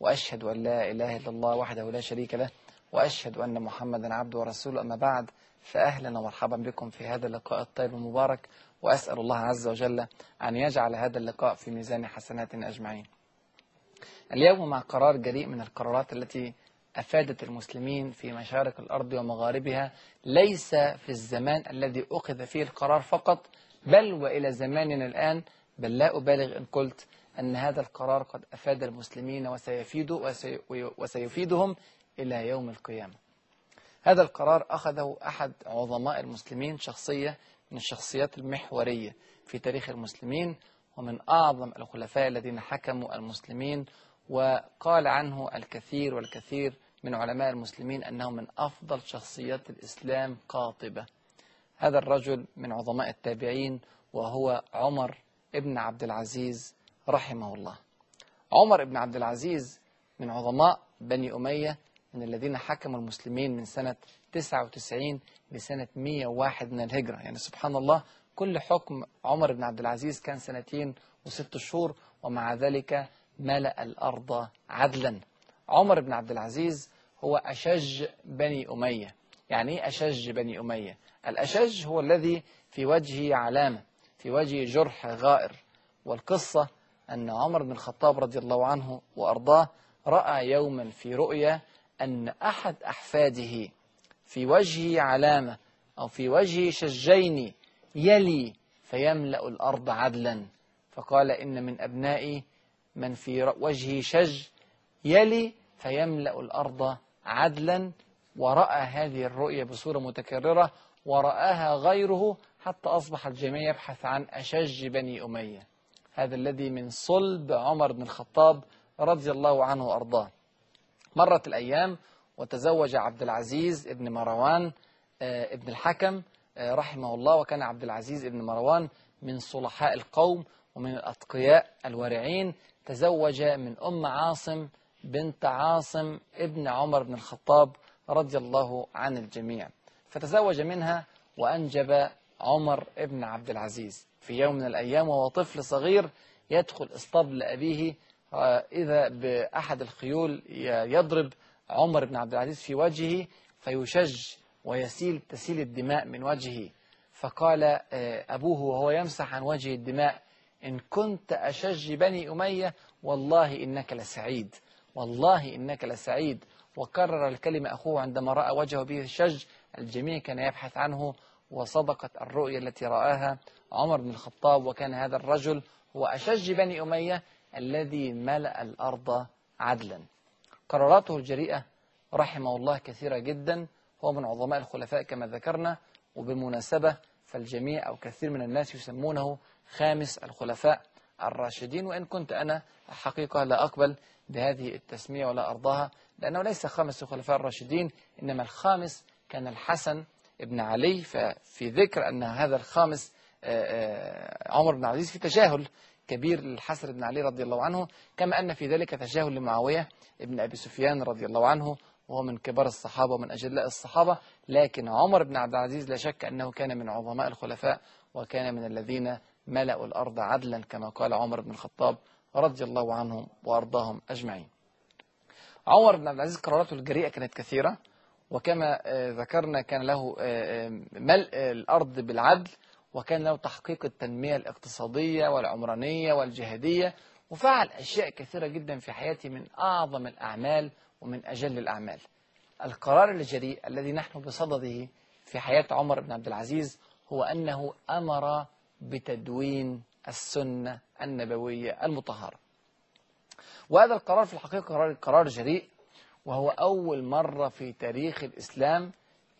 وأشهد أن لا إله إلا الله وحده لا شريك له وأشهد أن محمدا عبده ورسوله. أما بعد فأهلا ومرحبا بكم في هذا اللقاء الطيب المبارك وأسأل الله عز وجل أن يجعل هذا اللقاء في ميزان حسناتنا أجمعين. اليوم مع قرار جريء من القرارات التي أفادت المسلمين في مشارق الأرض ومغاربها ليس في الزمان الذي أخذ فيه القرار فقط بل وإلى زماننا الآن. بل لا أبالغ إن قلت أن هذا القرار قد أفاد المسلمين وسيفيد وسي وسيفيدهم إلى يوم القيامة. هذا القرار أخذه أحد عظماء المسلمين شخصية من الشخصيات المحورية في تاريخ المسلمين ومن أعظم الخلفاء الذين حكموا المسلمين وقال عنه الكثير والكثير من علماء المسلمين أنه من أفضل شخصيات الإسلام قاطبة. هذا الرجل من عظماء التابعين وهو عمر ابن عبد العزيز رحمه الله. عمر ابن عبد العزيز من عظماء بني أمية من الذين حكموا المسلمين من سنة 99 لسنة 101 من الهجرة. يعني سبحان الله كل حكم عمر بن عبد العزيز كان سنتين وست شهور ومع ذلك ملأ الأرض عدلا. عمر بن عبد العزيز هو أشج بني أمية. يعني إيه أشج بني أمية؟ الأشج هو الذي في وجهه علامة في وجهه جرح غائر. والقصة أن عمر بن الخطاب رضي الله عنه وأرضاه رأى يوما في رؤيا أن أحد أحفاده في وجهه علامة أو في وجهه شجين يلي فيملأ الأرض عدلا. فقال إن من أبنائي من في وجهه شج يلي فيملأ الأرض عدلا. ورأى هذه الرؤية بصورة متكررة ورآها غيره حتى أصبح الجميع يبحث عن أشج بني أمية. هذا الذي من صلب عمر بن الخطاب رضي الله عنه وأرضاه. مرت الأيام وتزوج عبد العزيز ابن مروان ابن الحكم رحمه الله وكان عبد العزيز ابن مروان من صلحاء القوم ومن الأتقياء الورعين تزوج من أم عاصم بنت عاصم ابن عمر بن الخطاب رضي الله عن الجميع. فتزوج منها وأنجب عمر ابن عبد العزيز. في يوم من الأيام وهو طفل صغير يدخل اسطبل أبيه إذا بأحد الخيول يضرب عمر بن عبد العزيز في وجهه فيشج ويسيل تسيل الدماء من وجهه. فقال أبوه وهو يمسح عن وجه الدماء إن كنت أشج بني أمية والله إنك لسعيد والله إنك لسعيد. وكرر الكلمة أخوه عندما رأى وجهه به الشج الجميع كان يبحث عنه. وصدقت الرؤيا التي رآها عمر بن الخطاب وكان هذا الرجل هو أشج بني أمية الذي ملأ الأرض عدلا. قراراته الجريئة رحمه الله كثيرة جدا هو من عظماء الخلفاء كما ذكرنا وبالمناسبة فالجميع أو كثير من الناس يسمونه خامس الخلفاء الراشدين وإن كنت أنا حقيقة لا أقبل بهذه التسمية ولا أرضاها لأنه ليس خامس الخلفاء الراشدين إنما الخامس كان الحسن ابن علي ففي ذكر أن هذا الخامس عمر بن عزيز في تجاهل كبير للحسن بن علي رضي الله عنه كما أن في ذلك تجاهل لمعاوية ابن أبي سفيان رضي الله عنه وهو من كبار الصحابة ومن أجلاء الصحابة لكن عمر بن عبد العزيز لا شك أنه كان من عظماء الخلفاء وكان من الذين ملأوا الأرض عدلا كما قال عمر بن الخطاب رضي الله عنهم وأرضاهم أجمعين. عمر بن عبد العزيز قراراته الجريئة كانت كثيرة وكما ذكرنا كان له ملء الأرض بالعدل وكان له تحقيق التنمية الاقتصادية والعمرانية والجهادية وفعل أشياء كثيرة جدا في حياته من أعظم الأعمال ومن أجل الأعمال. القرار الجريء الذي نحن بصدده في حياة عمر بن عبد العزيز هو أنه أمر بتدوين السنة النبوية المطهرة. وهذا القرار في الحقيقة قرار جريء وهو أول مرة في تاريخ الإسلام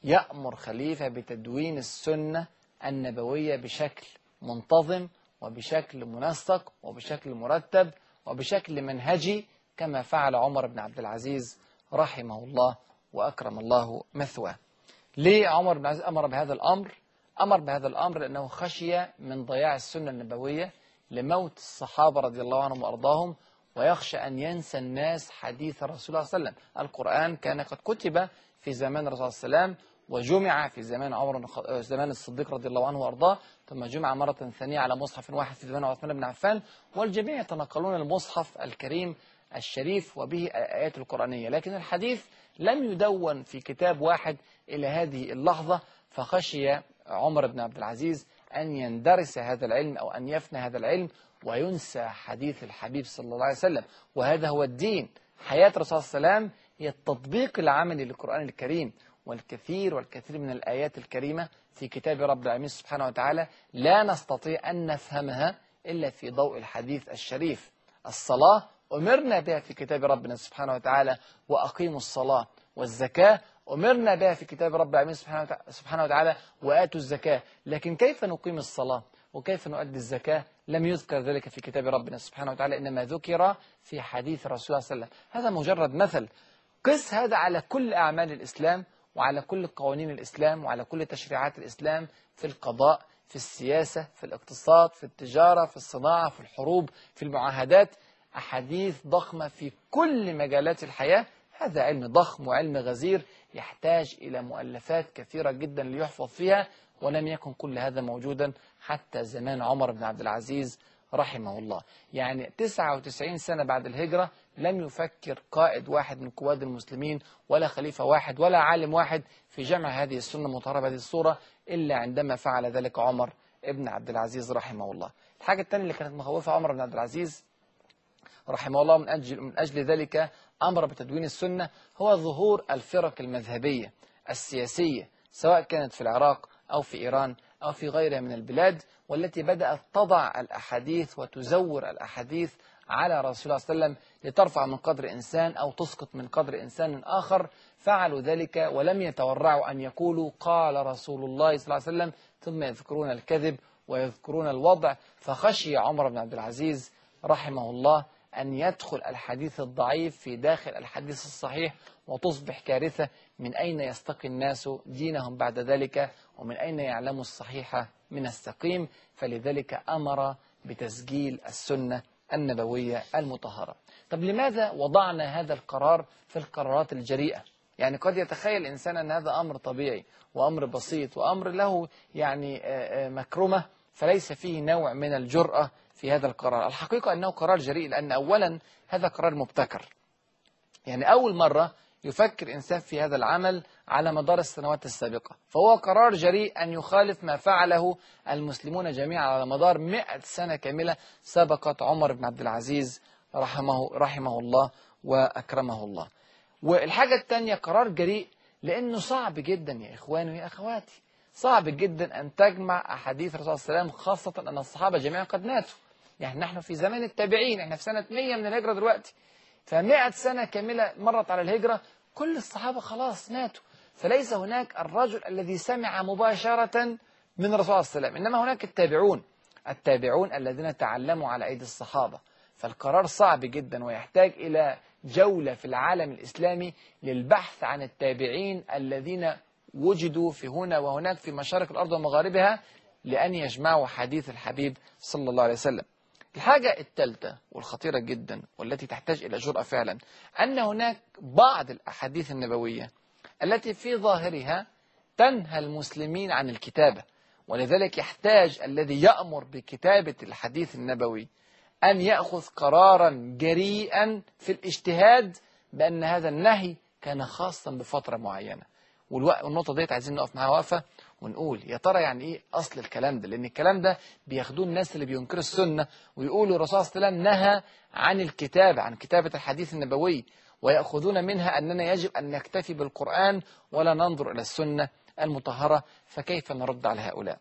يأمر خليفة بتدوين السنة النبوية بشكل منتظم وبشكل منسق وبشكل مرتب وبشكل منهجي كما فعل عمر بن عبد العزيز رحمه الله وأكرم الله مثواه. ليه عمر بن العزيز أمر بهذا الأمر؟ أمر بهذا الأمر لأنه خشي من ضياع السنة النبوية لموت الصحابة رضي الله عنهم وأرضاهم ويخشى أن ينسى الناس حديث الرسول صلى الله عليه وسلم. القرآن كان قد كتب في زمان الرسول صلى الله عليه وسلم وجمع في زمان عمر الخ- زمان الصديق رضي الله عنه وأرضاه ثم جمع مرة ثانية على مصحف واحد في زمان عثمان بن عفان والجميع يتنقلون المصحف الكريم الشريف وبه الآيات القرآنية. لكن الحديث لم يدون في كتاب واحد إلى هذه اللحظة فخشي عمر بن عبد العزيز أن يندرس هذا العلم أو أن يفنى هذا العلم وينسى حديث الحبيب صلى الله عليه وسلم. وهذا هو الدين. حياة الرسول صلى الله عليه وسلم هي التطبيق العملي للقرآن الكريم. والكثير والكثير من الآيات الكريمة في كتاب رب العالمين سبحانه وتعالى لا نستطيع أن نفهمها إلا في ضوء الحديث الشريف. الصلاة أمرنا بها في كتاب ربنا سبحانه وتعالى وأقيموا الصلاة والزكاة أمرنا بها في كتاب رب العالمين سبحانه وتع- سبحانه وتعالى وآتوا الزكاة. لكن كيف نقيم الصلاة وكيف نؤدي الزكاة؟ لم يذكر ذلك في كتاب ربنا سبحانه وتعالى إنما ذكر في حديث الرسول صلى الله عليه وسلم. هذا مجرد مثل. قس هذا على كل أعمال الإسلام وعلى كل قوانين الإسلام وعلى كل تشريعات الإسلام في القضاء في السياسة في الاقتصاد في التجارة في الصناعة في الحروب في المعاهدات. أحاديث ضخمة في كل مجالات الحياة. هذا علم ضخم وعلم غزير. يحتاج إلى مؤلفات كثيرة جدا ليحفظ فيها ولم يكن كل هذا موجودا حتى زمان عمر بن عبد العزيز رحمه الله. يعني 99 سنة بعد الهجرة لم يفكر قائد واحد من قواد المسلمين ولا خليفة واحد ولا عالم واحد في جمع هذه السنة المطهرة بهذه الصورة إلا عندما فعل ذلك عمر ابن عبد العزيز رحمه الله. الحاجة الثانية اللي كانت مخوفة عمر بن عبد العزيز رحمه الله من أجل, من أجل ذلك أمر بتدوين السنة هو ظهور الفرق المذهبية السياسية سواء كانت في العراق أو في إيران أو في غيرها من البلاد والتي بدأت تضع الأحاديث وتزور الأحاديث على رسول الله صلى الله عليه وسلم لترفع من قدر إنسان أو تسقط من قدر إنسان آخر. فعلوا ذلك ولم يتورعوا أن يقولوا قال رسول الله صلى الله عليه وسلم ثم يذكرون الكذب ويذكرون الوضع. فخشي عمر بن عبد العزيز رحمه الله أن يدخل الحديث الضعيف في داخل الحديث الصحيح وتصبح كارثة. من أين يستقي الناس دينهم بعد ذلك؟ ومن أين يعلموا الصحيح من السقيم؟ فلذلك أمر بتسجيل السنة النبوية المطهرة. طب لماذا وضعنا هذا القرار في القرارات الجريئة؟ يعني قد يتخيل الإنسان أن هذا أمر طبيعي وأمر بسيط وأمر له يعني آه، آه، مكرمة فليس فيه نوع من الجرأة في هذا القرار. الحقيقة أنه قرار جريء لأن أولا هذا قرار مبتكر. يعني أول مرة يفكر إنسان في هذا العمل على مدار السنوات السابقة. فهو قرار جريء أن يخالف ما فعله المسلمون جميعا على مدار مئة سنة كاملة سبقت عمر بن عبد العزيز رحمه, رحمه الله وأكرمه الله. والحاجة الثانية قرار جريء لأنه صعب جدا يا إخواني ويا أخواتي. صعب جدا أن تجمع أحاديث الرسول صلى الله عليه وسلم خاصة أن الصحابة جميعا قد ماتوا. يعني نحن في زمان التابعين إحنا في سنة 100 من الهجرة دلوقتي. فمئة سنة كاملة مرت على الهجرة كل الصحابة خلاص ماتوا. فليس هناك الرجل الذي سمع مباشرة من الرسول صلى الله عليه وسلم إنما هناك التابعون. التابعون الذين تعلموا على أيدي الصحابة. فالقرار صعب جدا ويحتاج إلى جولة في العالم الإسلامي للبحث عن التابعين الذين وجدوا في هنا وهناك في مشارق الأرض ومغاربها لأن يجمعوا حديث الحبيب صلى الله عليه وسلم. الحاجة الثالثة والخطيرة جدا والتي تحتاج إلى جرأة فعلا أن هناك بعض الأحاديث النبوية التي في ظاهرها تنهى المسلمين عن الكتابة. ولذلك يحتاج الذي يأمر بكتابة الحديث النبوي أن يأخذ قرارا جريئا في الاجتهاد بأن هذا النهي كان خاصا بفترة معينة. والنقطة ديت عايزين نقف معاها وقفة ونقول يا ترى يعني إيه أصل الكلام ده؟ لأن الكلام ده بياخدوه الناس اللي بينكروا السنة ويقولوا الرسول صلى الله عليه وسلم نهى عن الكتابة عن كتابة الحديث النبوي ويأخذون منها أننا يجب أن نكتفي بالقرآن ولا ننظر إلى السنة المطهرة فكيف نرد على هؤلاء؟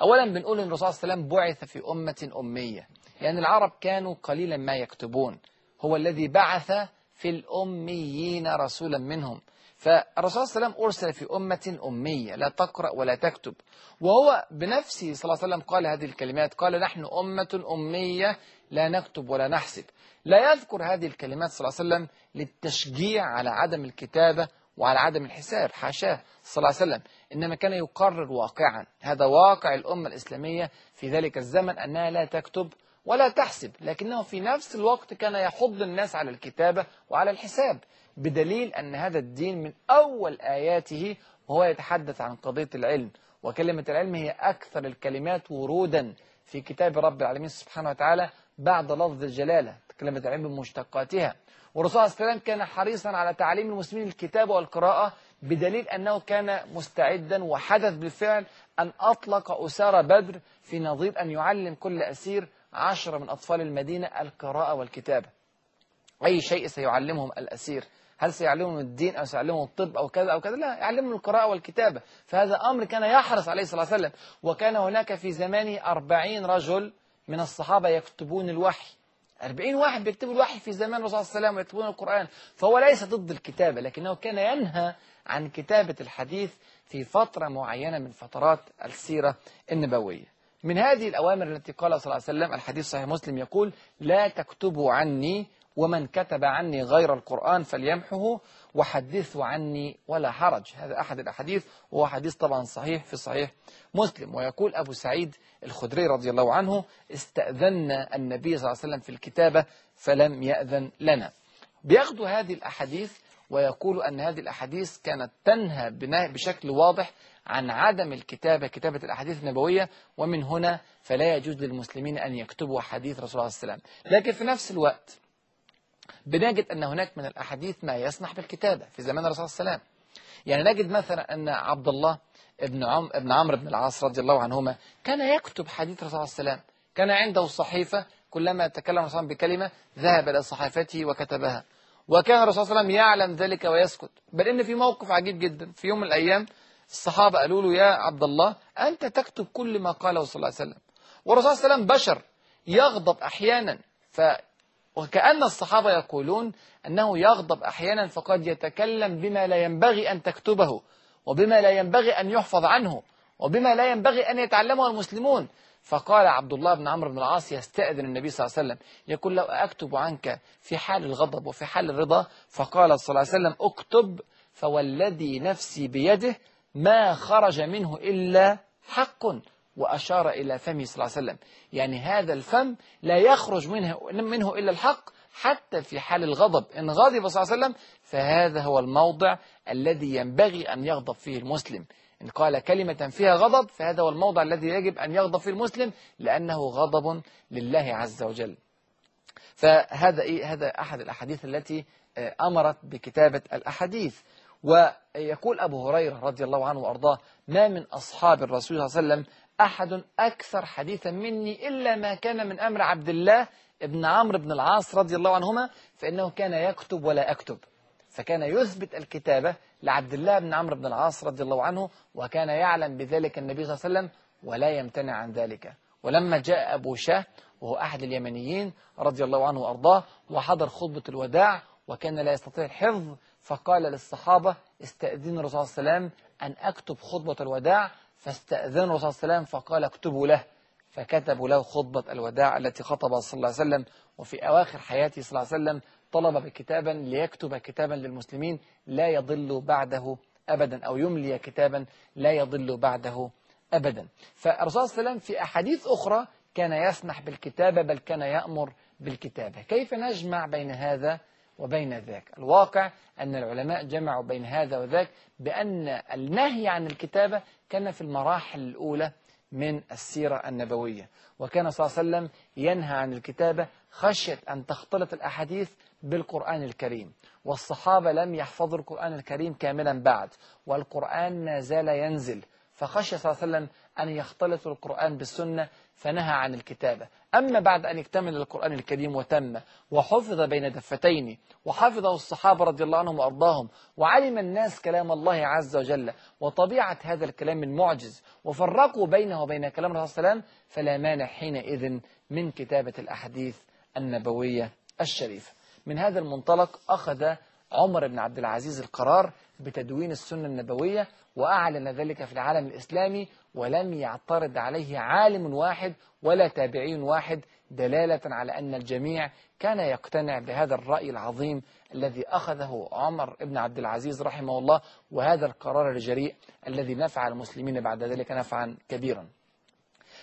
أولا بنقول أن الرسول صلى الله عليه وسلم بعث في أمة أمية يعني العرب كانوا قليلا ما يكتبون هو الذي بعث في الأميين رسولا منهم. فالرسول صلى الله عليه وسلم أرسل في أمة أمية لا تقرأ ولا تكتب. وهو بنفسه صلى الله عليه وسلم قال هذه الكلمات قال نحن أمة أمية لا نكتب ولا نحسب. لا يذكر هذه الكلمات صلى الله عليه وسلم للتشجيع على عدم الكتابة وعلى عدم الحساب حاشاه صلى الله عليه وسلم. إنما كان يقرر واقعا. هذا واقع الأمة الإسلامية في ذلك الزمن أنها لا تكتب ولا تحسب لكنه في نفس الوقت كان يحض الناس على الكتابة وعلى الحساب. بدليل أن هذا الدين من أول آياته وهو يتحدث عن قضية العلم وكلمة العلم هي أكثر الكلمات ورودا في كتاب رب العالمين سبحانه وتعالى بعد لفظ الجلالة كلمة العلم بمشتقاتها. والرسول عليه وسلم كان حريصا على تعليم المسلمين الكتابة والقراءة بدليل أنه كان مستعدا وحدث بالفعل أن أطلق أسار بدر في نظير أن يعلم كل أسير عشرة من أطفال المدينة القراءة والكتابة. أي شيء سيعلمهم الأسير. هل سيعلمهم الدين أو سيعلمهم الطب أو كذا أو كذا؟ لا يعلمهم القراءة والكتابة. فهذا أمر كان يحرص عليه صلى الله عليه وسلم. وكان هناك في زمانه أربعين رجل من الصحابة يكتبون الوحي. أربعين واحد بيكتبوا الوحي في زمان الرسول صلى الله عليه وسلم ويكتبون القرآن. فهو ليس ضد الكتابة لكنه كان ينهى عن كتابة الحديث في فترة معينة من فترات السيرة النبوية. من هذه الأوامر التي قال صلى الله عليه وسلم الحديث صحيح مسلم يقول لا تكتبوا عني ومن كتب عني غير القرآن فليمحه وحدثوا عني ولا حرج. هذا أحد الأحاديث وهو حديث طبعا صحيح في صحيح مسلم. ويقول أبو سعيد الخدري رضي الله عنه استأذنا النبي صلى الله عليه وسلم في الكتابة فلم يأذن لنا. بياخدوا هذه الأحاديث ويقول أن هذه الأحاديث كانت تنهى بشكل واضح عن عدم الكتابة كتابة الأحاديث النبوية. ومن هنا فلا يجوز للمسلمين أن يكتبوا حديث رسول الله صلى الله عليه وسلم. لكن في نفس الوقت بنجد أن هناك من الأحاديث ما يسمح بالكتابة في زمان الرسول صلى الله عليه وسلم. يعني نجد مثلا أن عبد الله ابن عم ابن عمرو بن العاص رضي الله عنهما كان يكتب حديث الرسول صلى الله عليه وسلم. كان عنده صحيفة كلما تكلم الرسول بكلمة ذهب إلى صحيفته وكتبها. وكان الرسول صلى الله عليه وسلم يعلم ذلك ويسكت. بل إن في موقف عجيب جدا. في يوم من الأيام الصحابة قالوا له يا عبد الله أنت تكتب كل ما قاله صلى الله عليه وسلم. والرسول صلى الله عليه وسلم بشر يغضب أحيانا. ف وكأن الصحابة يقولون أنه يغضب أحيانا فقد يتكلم بما لا ينبغي أن تكتبه وبما لا ينبغي أن يحفظ عنه وبما لا ينبغي أن يتعلمه المسلمون. فقال عبد الله بن عمرو بن العاص يستأذن النبي صلى الله عليه وسلم يقول لو أكتب عنك في حال الغضب وفي حال الرضا؟ فقال صلى الله عليه وسلم اكتب فوالذي نفسي بيده ما خرج منه إلا حق. وأشار إلى فمه صلى الله عليه وسلم. يعني هذا الفم لا يخرج منه, منه إلا الحق حتى في حال الغضب. إن غضب صلى الله عليه وسلم فهذا هو الموضع الذي ينبغي أن يغضب فيه المسلم. إن قال كلمة فيها غضب فهذا هو الموضع الذي يجب أن يغضب فيه المسلم لأنه غضب لله عز وجل. فهذا إيه هذا أحد الأحاديث التي أمرت بكتابة الأحاديث. ويقول أبو هريرة رضي الله عنه وأرضاه ما من أصحاب الرسول صلى الله عليه وسلم أحد أكثر حديثا مني إلا ما كان من أمر عبد الله ابن عمرو بن العاص رضي الله عنهما فإنه كان يكتب ولا أكتب. فكان يثبت الكتابة لعبد الله بن عمرو بن العاص رضي الله عنه وكان يعلم بذلك النبي صلى الله عليه وسلم ولا يمتنع عن ذلك. ولما جاء أبو شاه وهو أحد اليمنيين رضي الله عنه وأرضاه وحضر خطبة الوداع وكان لا يستطيع الحفظ فقال للصحابة استأذنوا الرسول صلى الله عليه وسلم أن أكتب خطبة الوداع الرسول صلى الله عليه وسلم فقال اكتبوا له فكتبوا له خطبة الوداع التي خطبها صلى الله عليه وسلم وفي أواخر حياته صلى الله عليه وسلم طلب بكتابا ليكتب كتابا للمسلمين لا يضل بعده أبدا أو يملي كتابا لا يضل بعده أبدا. فالرسول صلى الله عليه وسلم في أحاديث أخرى كان يسمح بالكتابة بل كان يأمر بالكتابة. كيف نجمع بين هذا وبين ذاك. الواقع أن العلماء جمعوا بين هذا وذاك بأن النهي عن الكتابة كان في المراحل الأولى من السيرة النبوية. وكان صلى الله عليه وسلم ينهى عن الكتابة خشية أن تختلط الأحاديث بالقرآن الكريم. والصحابة لم يحفظوا القرآن الكريم كاملا بعد. والقرآن ما زال ينزل. فخشي صلى الله عليه وسلم أن يختلط القرآن بالسنة فنهى عن الكتابة. أما بعد أن اكتمل القرآن الكريم وتم وحفظ بين دفتين وحفظه الصحابة رضي الله عنهم وأرضاهم وعلم الناس كلام الله عز وجل وطبيعة هذا الكلام المعجز وفرقوا بينه وبين كلام الرسول صلى الله عليه وسلم فلا مانع حينئذ من كتابة الأحاديث النبوية الشريفة. من هذا المنطلق أخذ عمر بن عبد العزيز القرار بتدوين السنة النبوية وأعلن ذلك في العالم الإسلامي ولم يعترض عليه عالم واحد ولا تابعي واحد دلالة على أن الجميع كان يقتنع بهذا الرأي العظيم الذي أخذه عمر بن عبد العزيز رحمه الله وهذا القرار الجريء الذي نفع المسلمين بعد ذلك نفعا كبيرا.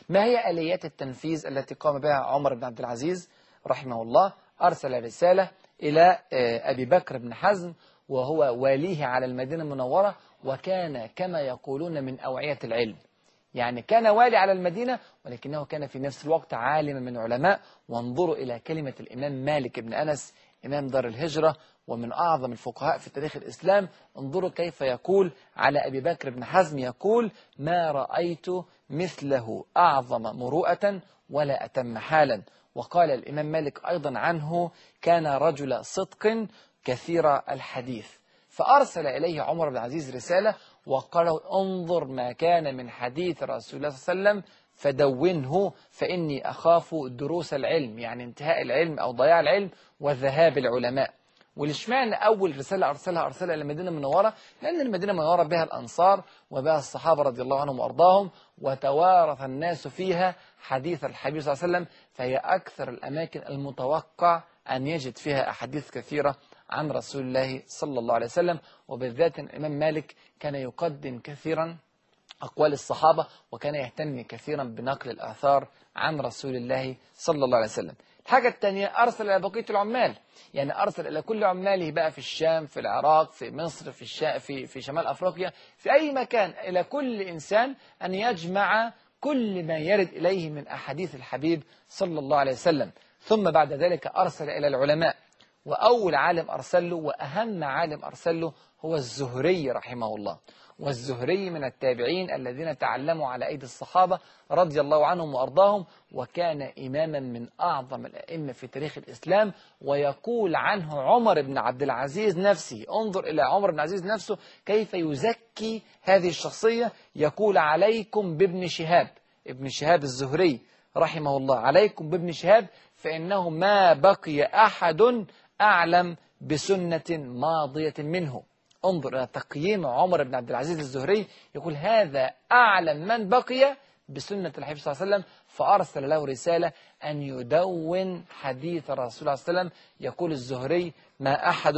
ما هي آليات التنفيذ التي قام بها عمر بن عبد العزيز رحمه الله؟ أرسل رسالة إلى أبي بكر بن حزم وهو واليه على المدينة المنورة وكان كما يقولون من أوعية العلم. يعني كان والي على المدينة ولكنه كان في نفس الوقت عالما من علماء. وانظروا إلى كلمة الإمام مالك بن أنس إمام دار الهجرة ومن أعظم الفقهاء في تاريخ الإسلام. انظروا كيف يقول على أبي بكر بن حزم يقول ما رأيت مثله أعظم مروءة ولا أتم حالا. وقال الإمام مالك أيضا عنه كان رجل صدق كثير الحديث. فأرسل إليه عمر بن العزيز رسالة وقال انظر ما كان من حديث رسول الله صلى الله عليه وسلم فدونه فإني أخاف دروس العلم يعني انتهاء العلم أو ضياع العلم وذهاب العلماء. ولشمعنى أول رسالة أرسلها أرسلها إلى المدينة المنورة؟ لأن المدينة المنورة بها الأنصار وبها الصحابة رضي الله عنهم وأرضاهم وتوارث الناس فيها حديث الحبيب صلى الله عليه وسلم فهي أكثر الأماكن المتوقع أن يجد فيها أحاديث كثيرة عن رسول الله صلى الله عليه وسلم وبالذات الإمام مالك كان يقدم كثيرا أقوال الصحابة وكان يهتم كثيرا بنقل الآثار عن رسول الله صلى الله عليه وسلم. الحاجة الثانية أرسل إلى بقية العمال. يعني أرسل إلى كل عماله بقى في الشام في العراق في مصر في, الشا في, في شمال أفريقيا في أي مكان إلى كل إنسان أن يجمع كل ما يرد إليه من أحاديث الحبيب صلى الله عليه وسلم. ثم بعد ذلك أرسل إلى العلماء. وأول عالم أرسل له وأهم عالم أرسل له هو الزهري رحمه الله. والزهري من التابعين الذين تعلموا على أيدي الصحابة رضي الله عنهم وأرضاهم وكان إماما من أعظم الأئمة في تاريخ الإسلام ويقول عنه عمر بن عبد العزيز نفسه انظر إلى عمر بن عزيز نفسه كيف يزكي هذه الشخصية يقول عليكم بابن شهاب ابن شهاب الزهري رحمه الله عليكم بابن شهاب فإنه ما بقي أحد أعلم بسنة ماضية منه. انظر إلى تقييم عمر بن عبد العزيز الزهري. يقول هذا أعلم من بقي بسنة الحبيب صلى الله عليه وسلم فأرسل له رسالة أن يدون حديث رسول الله صلى الله عليه وسلم. يقول الزهري ما أحد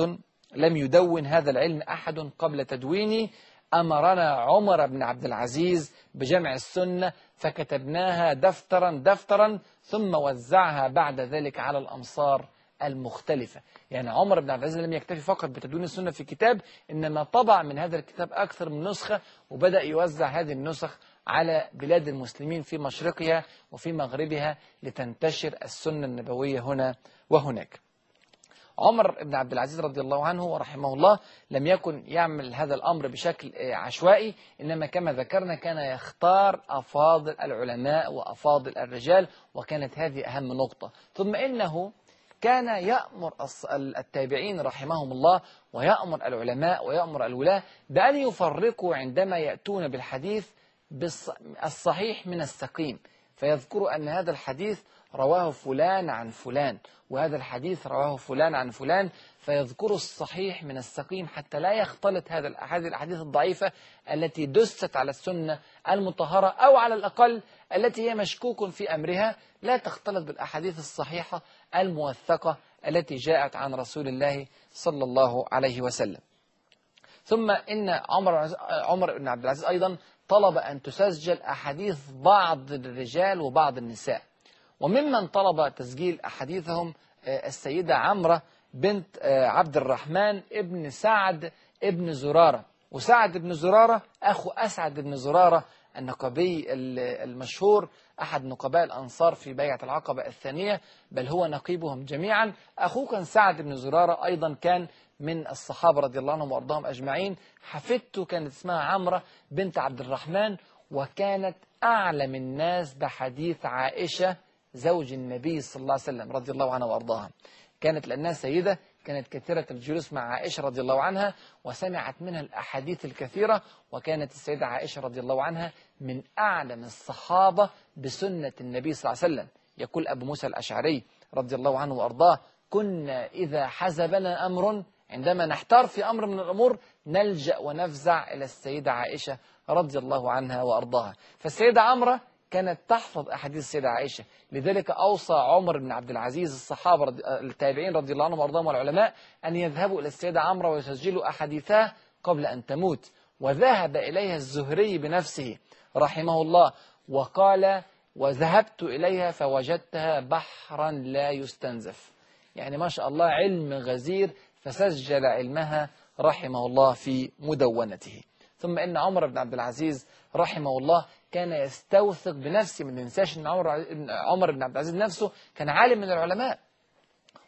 لم يدون هذا العلم أحد قبل تدويني. أمرنا عمر بن عبد العزيز بجمع السنة فكتبناها دفترا دفترا ثم وزعها بعد ذلك على الأمصار المختلفة. يعني عمر بن عبد العزيز لم يكتفي فقط بتدوين السنة في كتاب إنما طبع من هذا الكتاب أكثر من نسخة وبدأ يوزع هذه النسخ على بلاد المسلمين في مشرقها وفي مغربها لتنتشر السنة النبوية هنا وهناك. عمر بن عبد العزيز رضي الله عنه ورحمه الله لم يكن يعمل هذا الأمر بشكل عشوائي إنما كما ذكرنا كان يختار أفاضل العلماء وأفاضل الرجال وكانت هذه أهم نقطة. ثم إنه كان يأمر التابعين رحمهم الله ويأمر العلماء ويأمر الولاة بأن يفرقوا عندما يأتون بالحديث الصحيح من السقيم. فيذكروا أن هذا الحديث رواه فلان عن فلان وهذا الحديث رواه فلان عن فلان فيذكروا الصحيح من السقيم حتى لا يختلط هذا هذه الأحاديث الضعيفة التي دست على السنة المطهرة أو على الأقل التي هي مشكوك في أمرها. لا تختلط بالأحاديث الصحيحة الموثقة التي جاءت عن رسول الله صلى الله عليه وسلم. ثم إن عمر عمر بن عبد العزيز أيضا طلب أن تسجل أحاديث بعض الرجال وبعض النساء. وممن طلب تسجيل أحاديثهم السيدة عمرة بنت عبد الرحمن ابن سعد ابن زرارة. وسعد بن زرارة أخو أسعد بن زرارة النقبي المشهور أحد نقباء الأنصار في بيعة العقبة الثانية بل هو نقيبهم جميعا. أخوه كان سعد بن زرارة أيضا كان من الصحابة رضي الله عنهم وأرضاهم أجمعين. حفidته كانت اسمها عمرة بنت عبد الرحمن وكانت أعلم الناس بحديث عائشة زوج النبي صلى الله عليه وسلم رضي الله عنها وأرضاها كانت لأنها سيدة كانت كثيرة الجلوس مع عائشة رضي الله عنها وسمعت منها الأحاديث الكثيرة وكانت السيدة عائشة رضي الله عنها من أعلم الصحابة بسنة النبي صلى الله عليه وسلم. يقول أبو موسى الأشعري رضي الله عنه وأرضاه كنا إذا حزبنا أمر عندما نحتار في أمر من الأمور نلجأ ونفزع إلى السيدة عائشة رضي الله عنها وأرضاها. فالسيدة عمرة كانت تحفظ أحاديث السيدة عائشة. لذلك أوصى عمر بن عبد العزيز الصحابة رضي التابعين رضي الله عنهم وأرضاهم والعلماء أن يذهبوا إلى السيدة عمرة ويسجلوا أحاديثها قبل أن تموت. وذهب إليها الزهري بنفسه رحمه الله وقال وذهبت إليها فوجدتها بحرا لا يستنزف. يعني ما شاء الله علم غزير فسجل علمها رحمه الله في مدونته. ثم إن عمر بن عبد العزيز رحمه الله كان يستوثق بنفسه ما ننساش إن عمر عمر بن عبد العزيز نفسه كان عالم من العلماء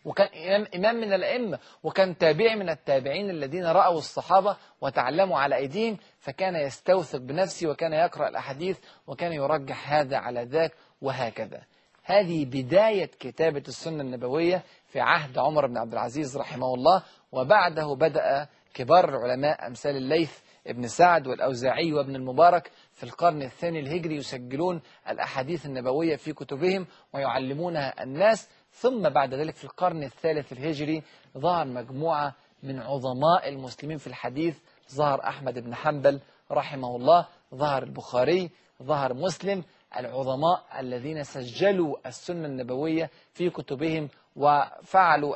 وكان إمام من الأئمة وكان تابعي من التابعين الذين رأوا الصحابة وتعلموا على أيديهم فكان يستوثق بنفسه وكان يقرأ الأحاديث وكان يرجح هذا على ذاك وهكذا. هذه بداية كتابة السنة النبوية في عهد عمر بن عبد العزيز رحمه الله وبعده بدأ كبار العلماء أمثال الليث ابن سعد والأوزاعي وابن المبارك في القرن الثاني الهجري يسجلون الأحاديث النبوية في كتبهم ويعلمونها الناس. ثم بعد ذلك في القرن الثالث الهجري ظهر مجموعة من عظماء المسلمين في الحديث. ظهر أحمد بن حنبل رحمه الله ظهر البخاري ظهر مسلم العظماء الذين سجلوا السنة النبوية في كتبهم وفعلوا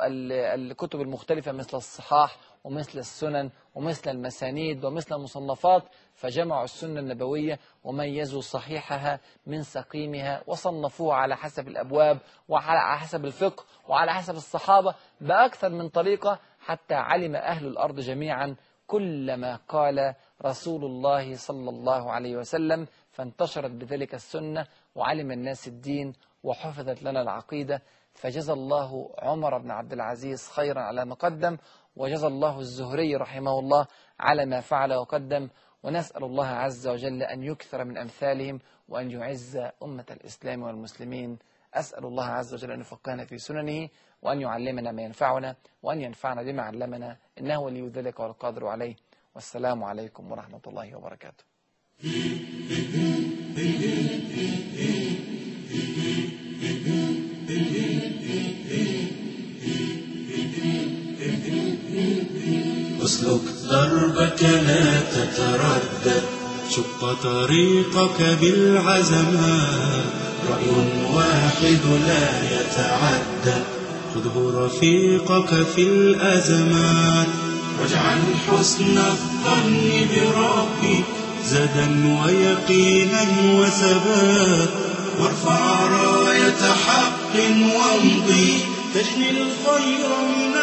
الكتب المختلفة مثل الصحاح ومثل السنن ومثل المسانيد ومثل المصنفات فجمعوا السنة النبوية وميزوا صحيحها من سقيمها وصنفوها على حسب الأبواب وعلى حسب الفقه وعلى حسب الصحابة بأكثر من طريقة حتى علم أهل الأرض جميعا كل ما قال رسول الله صلى الله عليه وسلم فانتشرت بذلك السنة وعلم الناس الدين وحفظت لنا العقيدة. فجزى الله عمر بن عبد العزيز خيرا على ما قدم وجزى الله الزهري رحمه الله على ما فعل وقدم ونسأل الله عز وجل أن يكثر من أمثالهم وأن يعز أمة الإسلام والمسلمين. أسأل الله عز وجل أن يفقهنا في سننه وأن يعلمنا ما ينفعنا وأن ينفعنا بما علمنا إنه ولي ذلك والقادر عليه. والسلام عليكم ورحمة الله وبركاته. شق طريقك بالعزمات رأي واحد لا يتعدى. خذه رفيقك في الأزمات واجعل حسن الظن بربك زدا ويقينا وثبات وارفع راية حق وامضي. تجني الخير من